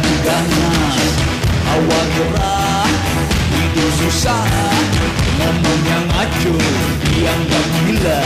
digana Awak gerak itu susah. Ngomong yang acuh Yang gak gila.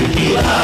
Yeah.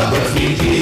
Vamos fingir